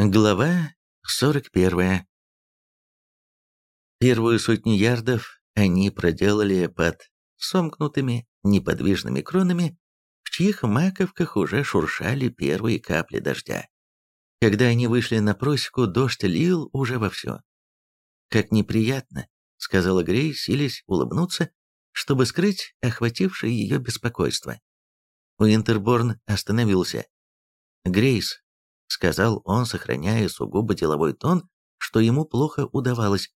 Глава 41. Первую сотню ярдов они проделали под сомкнутыми неподвижными кронами, в чьих маковках уже шуршали первые капли дождя. Когда они вышли на просеку, дождь лил уже вовсю. «Как неприятно», — сказала Грей, силясь улыбнуться, чтобы скрыть охватившее ее беспокойство. Уинтерборн остановился. «Грейс, — сказал он, сохраняя сугубо деловой тон, что ему плохо удавалось.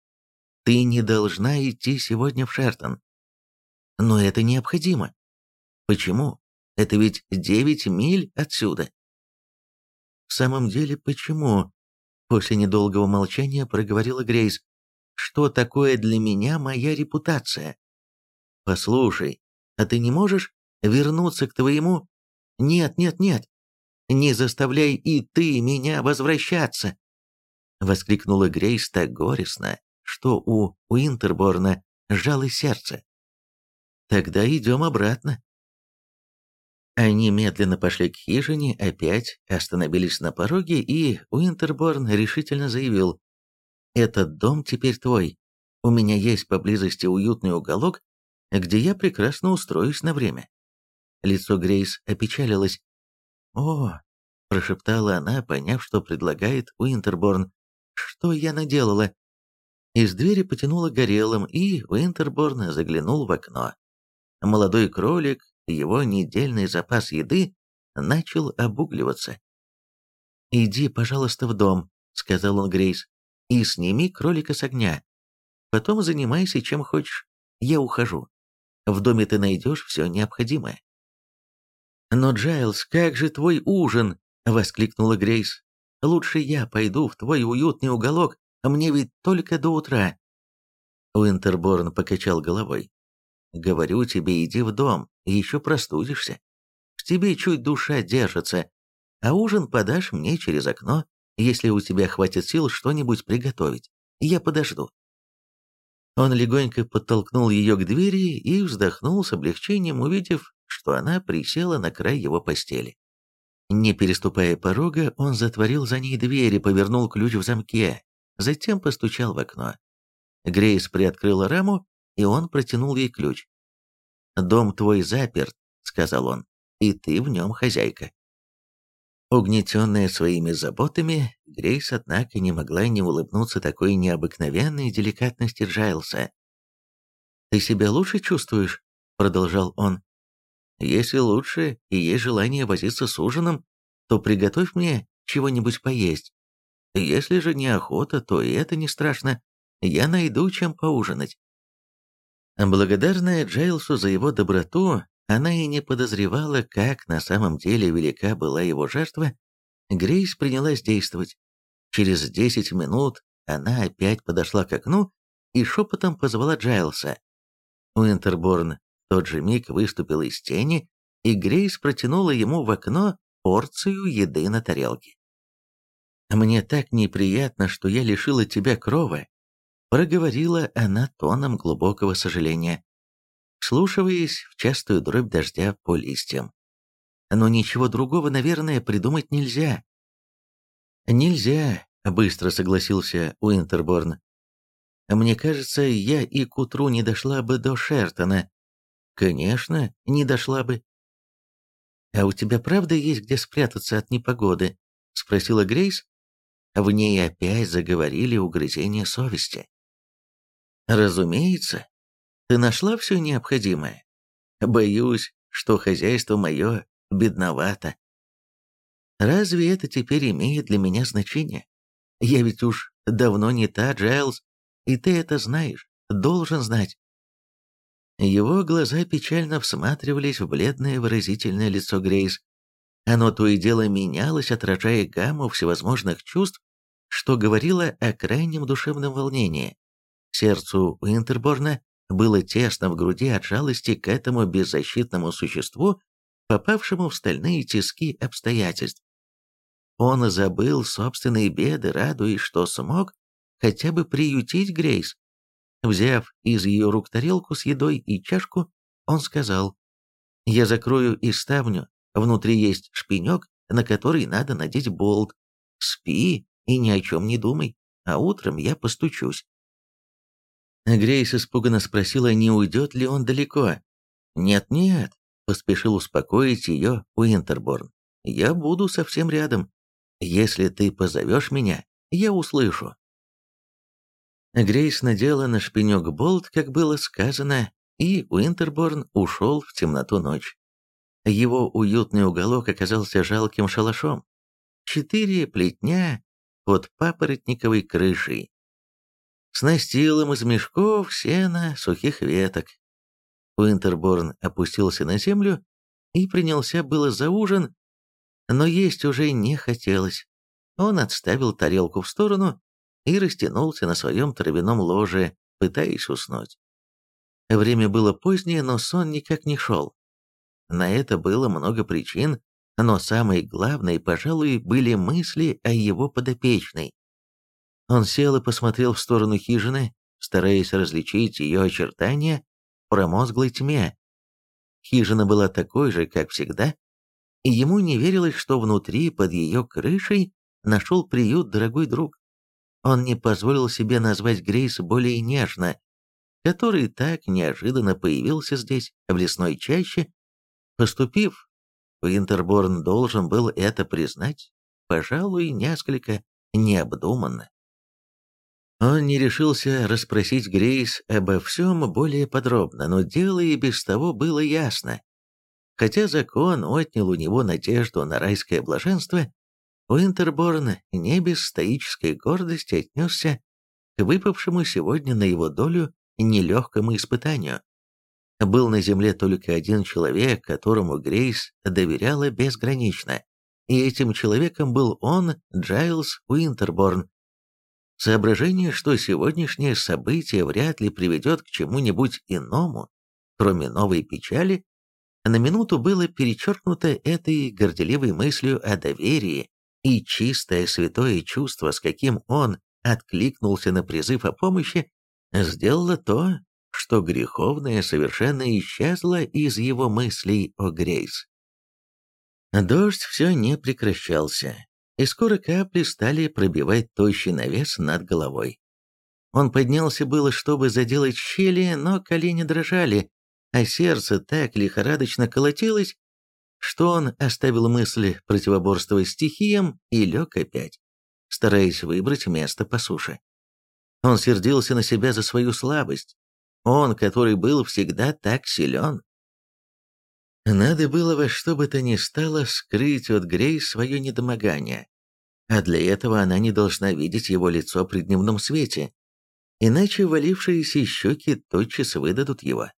«Ты не должна идти сегодня в Шертон». «Но это необходимо». «Почему? Это ведь девять миль отсюда». «В самом деле, почему?» После недолгого молчания проговорила Грейс. «Что такое для меня моя репутация?» «Послушай, а ты не можешь вернуться к твоему...» «Нет, нет, нет, не заставляй и ты меня возвращаться!» Воскликнула Грейс так горестно, что у Уинтерборна сжалось сердце. «Тогда идем обратно». Они медленно пошли к хижине, опять остановились на пороге, и Уинтерборн решительно заявил, «Этот дом теперь твой. У меня есть поблизости уютный уголок, где я прекрасно устроюсь на время». Лицо Грейс опечалилось. «О!» – прошептала она, поняв, что предлагает Уинтерборн. «Что я наделала?» Из двери потянуло горелым, и Уинтерборн заглянул в окно. Молодой кролик, его недельный запас еды, начал обугливаться. «Иди, пожалуйста, в дом», — сказал он Грейс, — «и сними кролика с огня. Потом занимайся чем хочешь. Я ухожу. В доме ты найдешь все необходимое». «Но, Джайлз, как же твой ужин?» — воскликнула Грейс. «Лучше я пойду в твой уютный уголок, мне ведь только до утра». Уинтерборн покачал головой. «Говорю тебе, иди в дом, еще простудишься. В тебе чуть душа держится, а ужин подашь мне через окно, если у тебя хватит сил что-нибудь приготовить. Я подожду». Он легонько подтолкнул ее к двери и вздохнул с облегчением, увидев, что она присела на край его постели. Не переступая порога, он затворил за ней дверь и повернул ключ в замке, затем постучал в окно. Грейс приоткрыла раму, и он протянул ей ключ. «Дом твой заперт», — сказал он, — «и ты в нем хозяйка». Угнетенная своими заботами, Грейс, однако, не могла не улыбнуться такой необыкновенной деликатности Джайлса. «Ты себя лучше чувствуешь?» — продолжал он. Если лучше и есть желание возиться с ужином, то приготовь мне чего-нибудь поесть. Если же неохота, то и это не страшно. Я найду чем поужинать». Благодарная Джейлсу за его доброту, она и не подозревала, как на самом деле велика была его жертва, Грейс принялась действовать. Через десять минут она опять подошла к окну и шепотом позвала Джайлса. Уинтерборн тот же миг выступил из тени, и Грейс протянула ему в окно порцию еды на тарелке. «Мне так неприятно, что я лишила тебя крова», — проговорила она тоном глубокого сожаления, вслушиваясь в частую дробь дождя по листьям. «Но ничего другого, наверное, придумать нельзя». «Нельзя», — быстро согласился Уинтерборн. «Мне кажется, я и к утру не дошла бы до Шертона, Конечно, не дошла бы. «А у тебя правда есть где спрятаться от непогоды?» — спросила Грейс. В ней опять заговорили угрызения совести. «Разумеется. Ты нашла все необходимое? Боюсь, что хозяйство мое бедновато. Разве это теперь имеет для меня значение? Я ведь уж давно не та, Джайлз, и ты это знаешь, должен знать. Его глаза печально всматривались в бледное выразительное лицо Грейс. Оно то и дело менялось, отражая гамму всевозможных чувств, что говорило о крайнем душевном волнении. Сердцу Уинтерборна было тесно в груди от жалости к этому беззащитному существу, попавшему в стальные тиски обстоятельств. Он забыл собственные беды, радуясь, что смог хотя бы приютить Грейс. Взяв из ее рук тарелку с едой и чашку, он сказал, «Я закрою и ставню, внутри есть шпинек, на который надо надеть болт. Спи, и ни о чем не думай, а утром я постучусь». Грейс испуганно спросила, не уйдет ли он далеко. «Нет-нет», — поспешил успокоить ее Уинтерборн. «Я буду совсем рядом. Если ты позовешь меня, я услышу». Грейс надела на шпинек болт, как было сказано, и Уинтерборн ушел в темноту ночь. Его уютный уголок оказался жалким шалашом. Четыре плетня под папоротниковой крышей. С настилом из мешков, сена, сухих веток. Уинтерборн опустился на землю и принялся было за ужин, но есть уже не хотелось. Он отставил тарелку в сторону и растянулся на своем травяном ложе, пытаясь уснуть. Время было позднее, но сон никак не шел. На это было много причин, но самой главной, пожалуй, были мысли о его подопечной. Он сел и посмотрел в сторону хижины, стараясь различить ее очертания в промозглой тьме. Хижина была такой же, как всегда, и ему не верилось, что внутри, под ее крышей, нашел приют дорогой друг. Он не позволил себе назвать Грейс более нежно, который так неожиданно появился здесь, в лесной чаще. Поступив, Винтерборн должен был это признать, пожалуй, несколько необдуманно. Он не решился расспросить Грейс обо всем более подробно, но дело и без того было ясно. Хотя закон отнял у него надежду на райское блаженство, Уинтерборн не без стоической гордости отнесся к выпавшему сегодня на его долю нелегкому испытанию. Был на земле только один человек, которому Грейс доверяла безгранично, и этим человеком был он, Джайлз Уинтерборн. Соображение, что сегодняшнее событие вряд ли приведет к чему-нибудь иному, кроме новой печали, на минуту было перечеркнуто этой горделивой мыслью о доверии, и чистое святое чувство, с каким он откликнулся на призыв о помощи, сделало то, что греховное совершенно исчезло из его мыслей о Грейс. Дождь все не прекращался, и скоро капли стали пробивать тощий навес над головой. Он поднялся было, чтобы заделать щели, но колени дрожали, а сердце так лихорадочно колотилось, что он оставил мысли противоборствовать стихиям и лег опять, стараясь выбрать место по суше. Он сердился на себя за свою слабость, он, который был всегда так силен. Надо было во что бы то ни стало скрыть от Грейс свое недомогание, а для этого она не должна видеть его лицо при дневном свете, иначе валившиеся щеки тотчас выдадут его.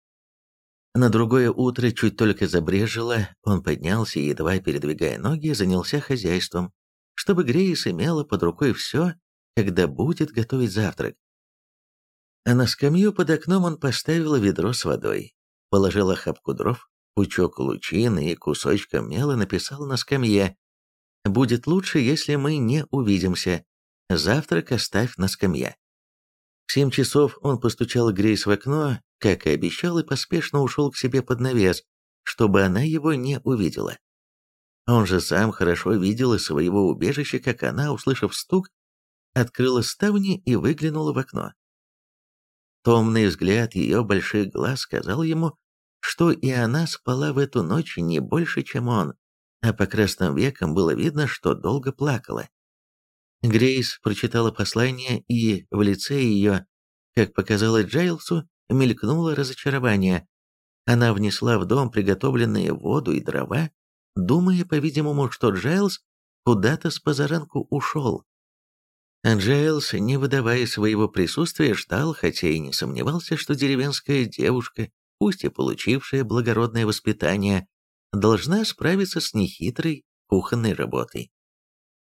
На другое утро, чуть только забрежило, он поднялся и, едва передвигая ноги, занялся хозяйством, чтобы Грейс имела под рукой все, когда будет готовить завтрак. А на скамью под окном он поставил ведро с водой, положил охапку дров, пучок лучин и кусочком мела написал на скамье «Будет лучше, если мы не увидимся. Завтрак оставь на скамье». В семь часов он постучал Грейс в окно, как и обещал, и поспешно ушел к себе под навес, чтобы она его не увидела. Он же сам хорошо видел из своего убежища, как она, услышав стук, открыла ставни и выглянула в окно. Томный взгляд ее больших глаз сказал ему, что и она спала в эту ночь не больше, чем он, а по красным векам было видно, что долго плакала. Грейс прочитала послание, и в лице ее, как показалось Джайлсу, мелькнуло разочарование. Она внесла в дом приготовленные воду и дрова, думая, по-видимому, что Джайлс куда-то с позаранку ушел. Джайлс, не выдавая своего присутствия, ждал, хотя и не сомневался, что деревенская девушка, пусть и получившая благородное воспитание, должна справиться с нехитрой кухонной работой.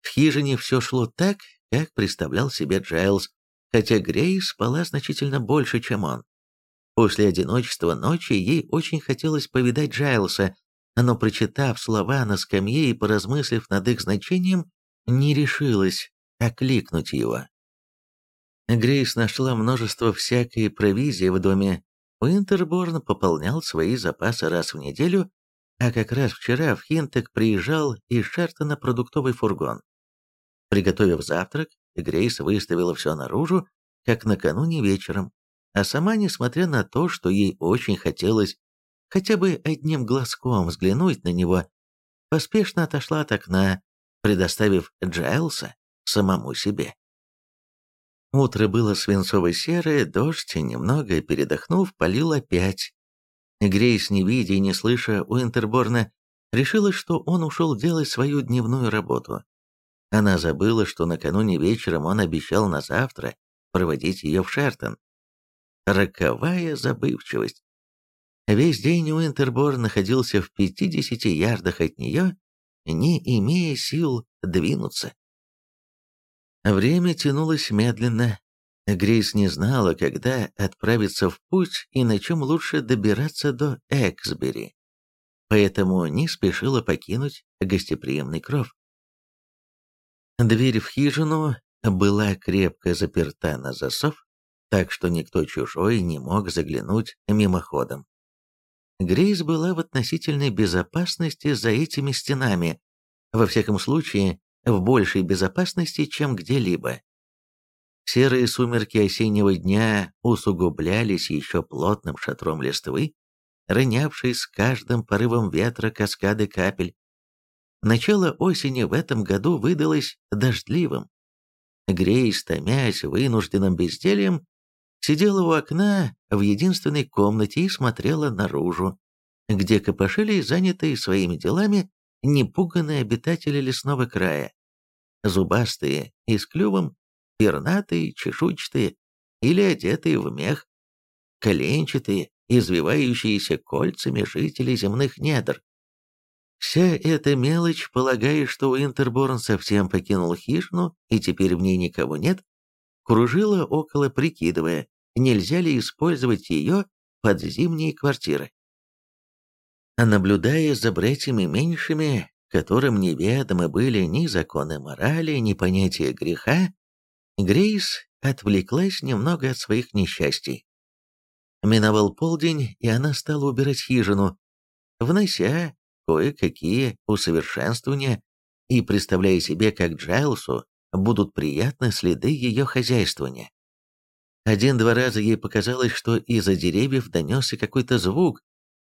В хижине все шло так, как представлял себе Джайлс, хотя Грейс спала значительно больше, чем он. После одиночества ночи ей очень хотелось повидать Джайлса, но, прочитав слова на скамье и поразмыслив над их значением, не решилась окликнуть его. Грейс нашла множество всякой провизии в доме. Уинтерборн пополнял свои запасы раз в неделю, а как раз вчера в Хинтек приезжал из Шертона продуктовый фургон. Приготовив завтрак, Грейс выставила все наружу, как накануне вечером, а сама, несмотря на то, что ей очень хотелось хотя бы одним глазком взглянуть на него, поспешно отошла от окна, предоставив Джайлса самому себе. Утро было свинцово-серое, дождь, немного передохнув, полил опять. Грейс, не видя и не слыша Уинтерборна, решила, что он ушел делать свою дневную работу. Она забыла, что накануне вечером он обещал на завтра проводить ее в Шертон. Роковая забывчивость. Весь день Уинтерборн находился в 50 ярдах от нее, не имея сил двинуться. Время тянулось медленно. Грейс не знала, когда отправиться в путь и на чем лучше добираться до Эксбери, поэтому не спешила покинуть гостеприимный кров. Дверь в хижину была крепко заперта на засов, так что никто чужой не мог заглянуть мимоходом. Грейс была в относительной безопасности за этими стенами, во всяком случае, в большей безопасности, чем где-либо. Серые сумерки осеннего дня усугублялись еще плотным шатром листвы, ронявшей с каждым порывом ветра каскады капель. Начало осени в этом году выдалось дождливым. Грейс, томясь вынужденным бездельем, сидела у окна в единственной комнате и смотрела наружу, где копошились занятые своими делами непуганные обитатели лесного края. Зубастые и с клювом, пернатые, чешуйчатые или одетые в мех, коленчатые, извивающиеся кольцами жители земных недр. Вся эта мелочь, полагая, что Уинтерборн совсем покинул хижину и теперь в ней никого нет, кружила около, прикидывая, нельзя ли использовать ее под зимние квартиры. А наблюдая за братьями меньшими, которым неведомы были ни законы морали, ни понятия греха, Грейс отвлеклась немного от своих несчастий. Миновал полдень, и она стала убирать хижину, внося кое-какие усовершенствования и представляя себе, как Джайлсу будут приятны следы ее хозяйствования. Один-два раза ей показалось, что из-за деревьев донесся какой-то звук,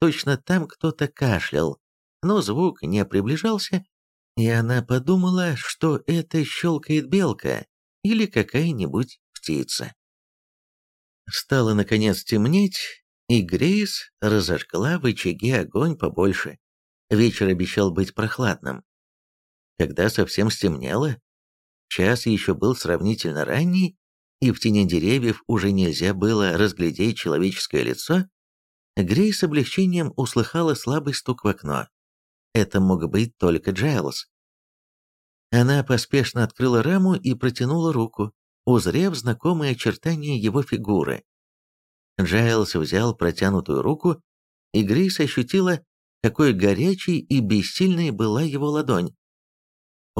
точно там кто-то кашлял, но звук не приближался, и она подумала, что это щелкает белка или какая-нибудь птица. Стало, наконец, темнеть, и Грейс разожгла в очаге огонь побольше. Вечер обещал быть прохладным. Когда совсем стемнело, Час еще был сравнительно ранний, и в тени деревьев уже нельзя было разглядеть человеческое лицо, Грей с облегчением услыхала слабый стук в окно. Это мог быть только Джайлз. Она поспешно открыла раму и протянула руку, узрев знакомые очертания его фигуры. Джайлз взял протянутую руку, и Грейс ощутила, какой горячей и бессильной была его ладонь.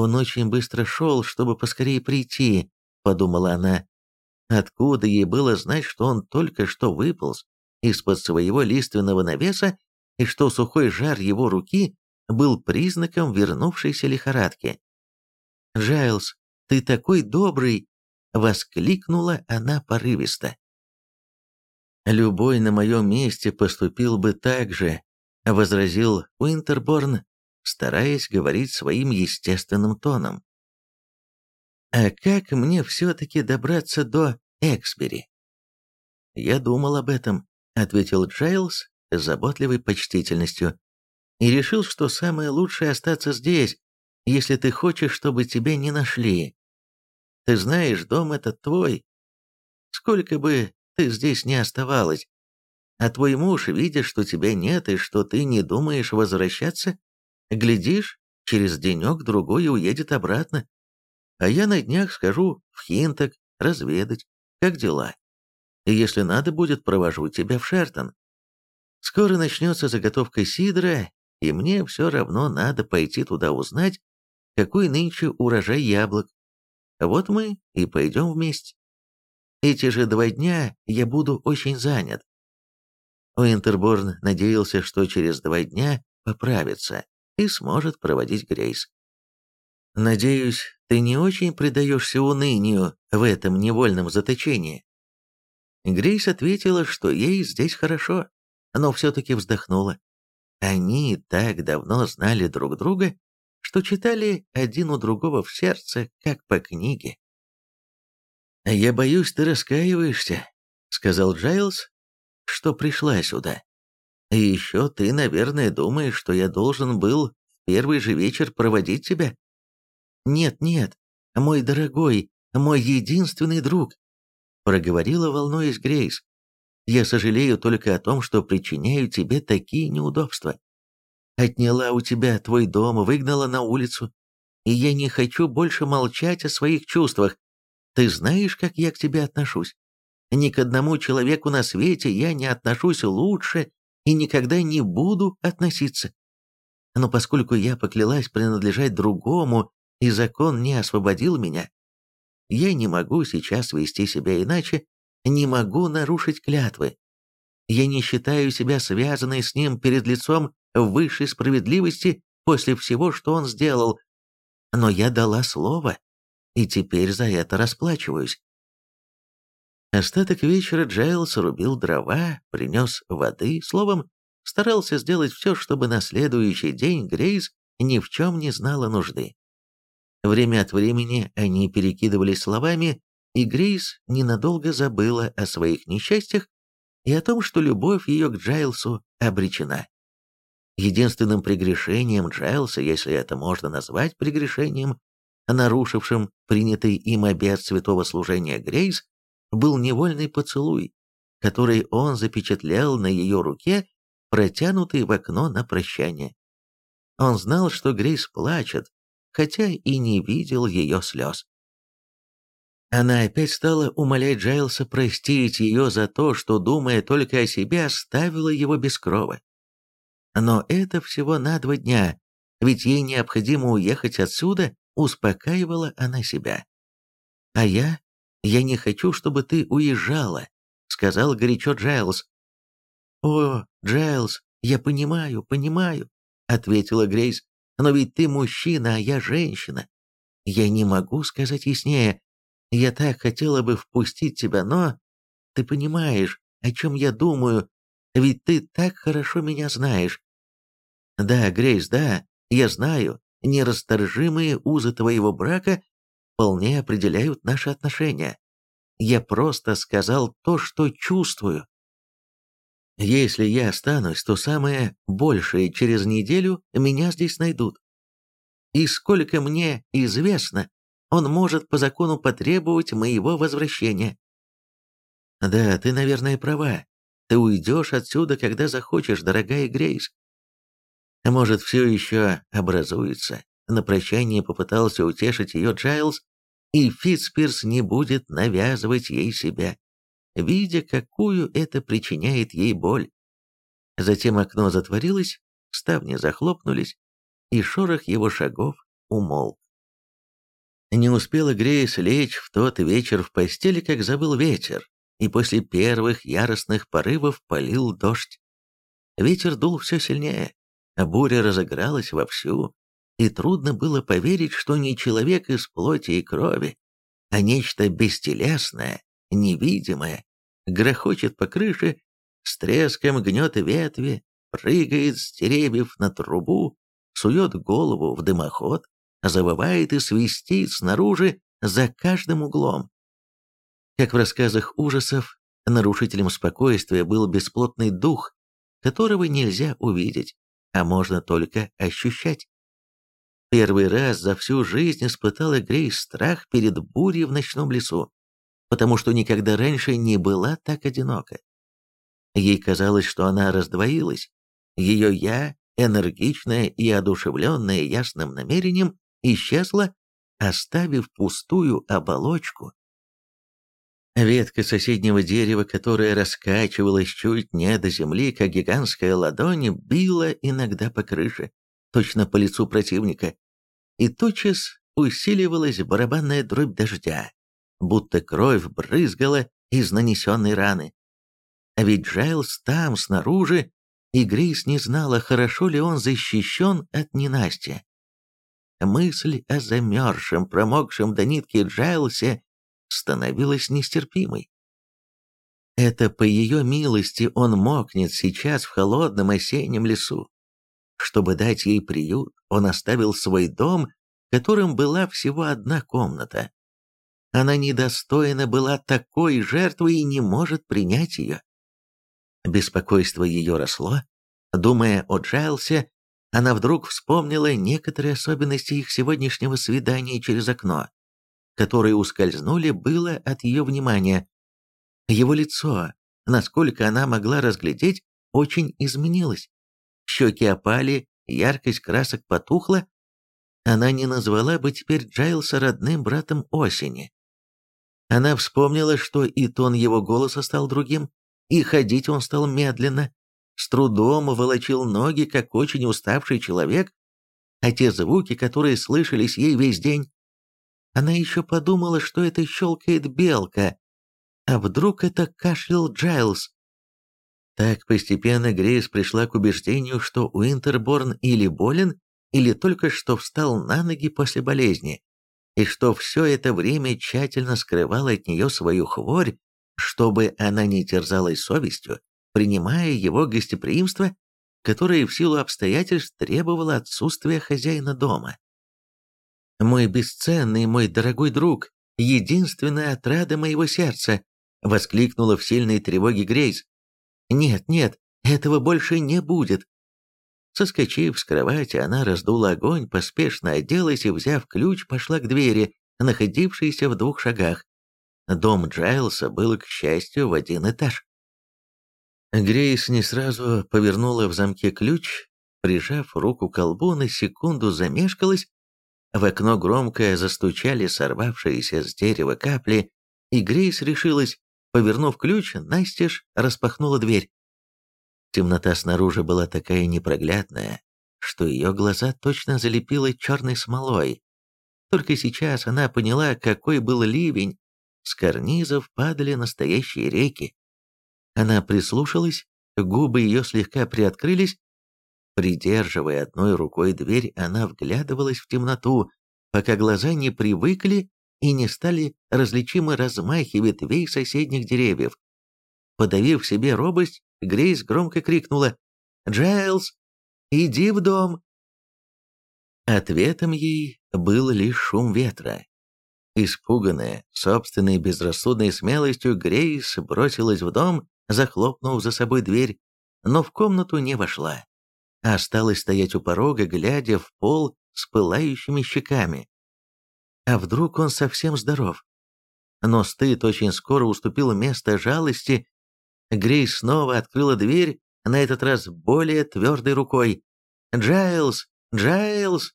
Он очень быстро шел, чтобы поскорее прийти, подумала она. Откуда ей было знать, что он только что выполз из-под своего лиственного навеса и что сухой жар его руки был признаком вернувшейся лихорадки? «Джайлз, ты такой добрый!» — воскликнула она порывисто. «Любой на моем месте поступил бы так же», — возразил Уинтерборн, стараясь говорить своим естественным тоном. «А как мне все-таки добраться до Эксбери?» «Я думал об этом», — ответил Джайлз с заботливой почтительностью, «и решил, что самое лучшее остаться здесь, если ты хочешь, чтобы тебя не нашли. Ты знаешь, дом этот твой. Сколько бы ты здесь не оставалась, а твой муж, видя, что тебя нет и что ты не думаешь возвращаться, Глядишь, через денек-другой уедет обратно. А я на днях схожу в Хинток разведать, как дела. И если надо будет, провожу тебя в Шертон. Скоро начнется заготовка сидра, и мне все равно надо пойти туда узнать, какой нынче урожай яблок. Вот мы и пойдем вместе. Эти же два дня я буду очень занят. Уинтерборн надеялся, что через два дня поправится и сможет проводить Грейс. Надеюсь, ты не очень предаешься унынию в этом невольном заточении. Грейс ответила, что ей здесь хорошо, но все-таки вздохнула. Они так давно знали друг друга, что читали один у другого в сердце, как по книге. «Я боюсь, ты раскаиваешься», — сказал Джайлз, — «что пришла сюда. И еще ты, наверное, думаешь, что я должен был в первый же вечер проводить тебя?» «Нет, нет, мой дорогой, мой единственный друг», — проговорила, волнуясь Грейс. «Я сожалею только о том, что причиняю тебе такие неудобства. Отняла у тебя твой дом, выгнала на улицу, и я не хочу больше молчать о своих чувствах. Ты знаешь, как я к тебе отношусь? Ни к одному человеку на свете я не отношусь лучше и никогда не буду относиться. Но поскольку я поклялась принадлежать другому, и закон не освободил меня, я не могу сейчас вести себя иначе, не могу нарушить клятвы. Я не считаю себя связанной с ним перед лицом высшей справедливости после всего, что он сделал. Но я дала слово, и теперь за это расплачиваюсь. Остаток вечера Джайлс рубил дрова, принес воды, словом, старался сделать все, чтобы на следующий день Грейс ни в чем не знала нужды. Время от времени они перекидывались словами, и Грейс ненадолго забыла о своих несчастьях и о том, что любовь ее к Джайлсу обречена. Единственным прегрешением Джайлса, если это можно назвать прегрешением, нарушившим принятый им обет святого служения Грейс, был невольный поцелуй, который он запечатлял на ее руке, протянутый в окно на прощание. Он знал, что Грейс плачет, хотя и не видел ее слез. Она опять стала умолять Джайлса простить ее за то, что, думая только о себе, оставила его без крова. Но это всего на два дня, ведь ей необходимо уехать отсюда, успокаивала она себя. «А я? Я не хочу, чтобы ты уезжала», — сказал горячо Джайлс. «О, Джайлс, я понимаю, понимаю», — ответила Грейс, «но ведь ты мужчина, а я женщина. Я не могу сказать яснее, я так хотела бы впустить тебя, но... Ты понимаешь, о чем я думаю, ведь ты так хорошо меня знаешь. Да, Грейс, да, я знаю, нерасторжимые узы твоего брака вполне определяют наши отношения. Я просто сказал то, что чувствую. Если я останусь, то самое большее через неделю меня здесь найдут. И сколько мне известно, он может по закону потребовать моего возвращения. Да, ты, наверное, права. Ты уйдешь отсюда, когда захочешь, дорогая Грейс. Может, все еще образуется. На прощание попытался утешить ее Джайлз, и Фитспирс не будет навязывать ей себя, видя, какую это причиняет ей боль. Затем окно затворилось, ставни захлопнулись, и шорох его шагов умолк. Не успела Грейс лечь в тот вечер в постели, как забыл ветер, и после первых яростных порывов полил дождь. Ветер дул все сильнее, а буря разыгралась вовсю, и трудно было поверить, что не человек из плоти и крови, а нечто бестелесное, невидимое, грохочет по крыше, с треском гнет ветви, прыгает с деревьев на трубу, сует голову в дымоход, завывает и свистит снаружи за каждым углом. Как в рассказах ужасов, нарушителем спокойствия был бесплотный дух, которого нельзя увидеть, а можно только ощущать. Первый раз за всю жизнь испытала Грейс страх перед бурей в ночном лесу, потому что никогда раньше не была так одинока. Ей казалось, что она раздвоилась. Ее «я», энергичное и одушевленное ясным намерением, исчезла, оставив пустую оболочку. Ветка соседнего дерева, которая раскачивалась чуть не до земли, как гигантская ладонь, била иногда по крыше, точно по лицу противника, и тотчас усиливалась барабанная дробь дождя, будто кровь брызгала из нанесенной раны. А ведь Джайлс там, снаружи, и Грейс не знала, хорошо ли он защищен от ненастья. мысль о замерзшем, промокшем до нитки Джайлсе становилась нестерпимой. Это по ее милости он мокнет сейчас в холодном осеннем лесу. Чтобы дать ей приют, он оставил свой дом, которым была всего одна комната. Она недостойна была такой жертвы и не может принять ее. Беспокойство ее росло. Думая о Джайлсе, она вдруг вспомнила некоторые особенности их сегодняшнего свидания через окно, которые ускользнули было от ее внимания. Его лицо, насколько она могла разглядеть, очень изменилось. Щеки опали, яркость красок потухла. Она не назвала бы теперь Джайлса родным братом осени. Она вспомнила, что и тон его голоса стал другим, и ходить он стал медленно, с трудом волочил ноги, как очень уставший человек, а те звуки, которые слышались ей весь день. Она еще подумала, что это щелкает белка, а вдруг это кашлял Джайлз. Так постепенно Грейс пришла к убеждению, что Уинтерборн или болен, или только что встал на ноги после болезни, и что все это время тщательно скрывал от нее свою хворь, чтобы она не терзалась совестью, принимая его гостеприимство, которое в силу обстоятельств требовало отсутствия хозяина дома. «Мой бесценный, мой дорогой друг, единственная отрада моего сердца!» — воскликнула в сильной тревоге Грейс. «Нет, нет, этого больше не будет!» Соскочив с кровати, она раздула огонь, поспешно оделась и, взяв ключ, пошла к двери, находившейся в двух шагах. Дом Джайлса был, к счастью, в один этаж. Грейс не сразу повернула в замке ключ, прижав руку к колбу, на секунду замешкалась. В окно громко застучали сорвавшиеся с дерева капли, и Грейс решилась, повернув ключ, настежь распахнула дверь. Темнота снаружи была такая непроглядная, что ее глаза точно залепило черной смолой. Только сейчас она поняла, какой был ливень. С карнизов падали настоящие реки. Она прислушалась, губы ее слегка приоткрылись. Придерживая одной рукой дверь, она вглядывалась в темноту, пока глаза не привыкли и не стали различимы размахи ветвей соседних деревьев. Подавив себе робость, Грейс громко крикнула «Джайлз, иди в дом!» Ответом ей был лишь шум ветра. Испуганная собственной безрассудной смелостью, Грейс бросилась в дом захлопнув за собой дверь, но в комнату не вошла, осталась стоять у порога, глядя в пол с пылающими щеками. А вдруг он совсем здоров? Но стыд очень скоро уступил место жалости. Грейс снова открыла дверь, на этот раз более твердой рукой. «Джайлз! Джайлз!»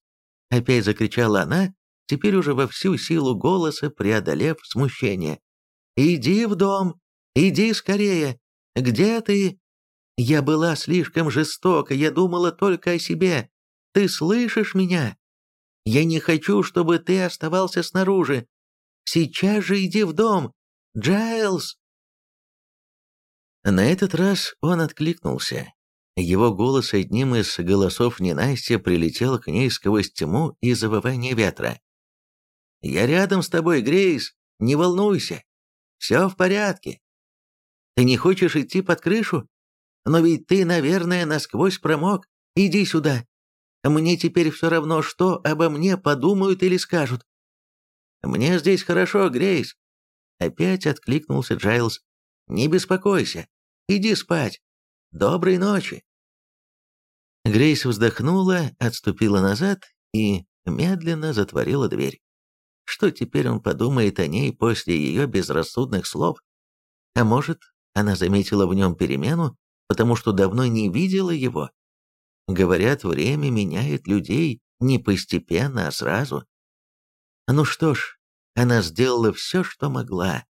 Опять закричала она, теперь уже во всю силу голоса преодолев смущение. «Иди в дом! Иди скорее! Где ты? Я была слишком жестока, я думала только о себе. Ты слышишь меня? Я не хочу, чтобы ты оставался снаружи. Сейчас же иди в дом. Джайлз!» На этот раз он откликнулся. Его голос одним из голосов ненастья прилетел к ней сквозь тьму и завывание ветра. «Я рядом с тобой, Грейс, не волнуйся. Все в порядке. Ты не хочешь идти под крышу? Но ведь ты, наверное, насквозь промок. Иди сюда. Мне теперь все равно, что обо мне подумают или скажут. Мне здесь хорошо, Грейс. Опять откликнулся Джайлз. Не беспокойся. Иди спать. Доброй ночи. Грейс вздохнула, отступила назад и медленно затворила дверь. Что теперь он подумает о ней после ее безрассудных слов? А может, она заметила в нем перемену, потому что давно не видела его. Говорят, время меняет людей не постепенно, а сразу. Ну что ж, она сделала все, что могла.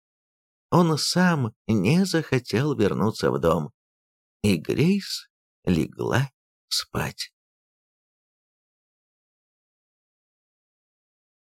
Он сам не захотел вернуться в дом. И Грейс легла спать.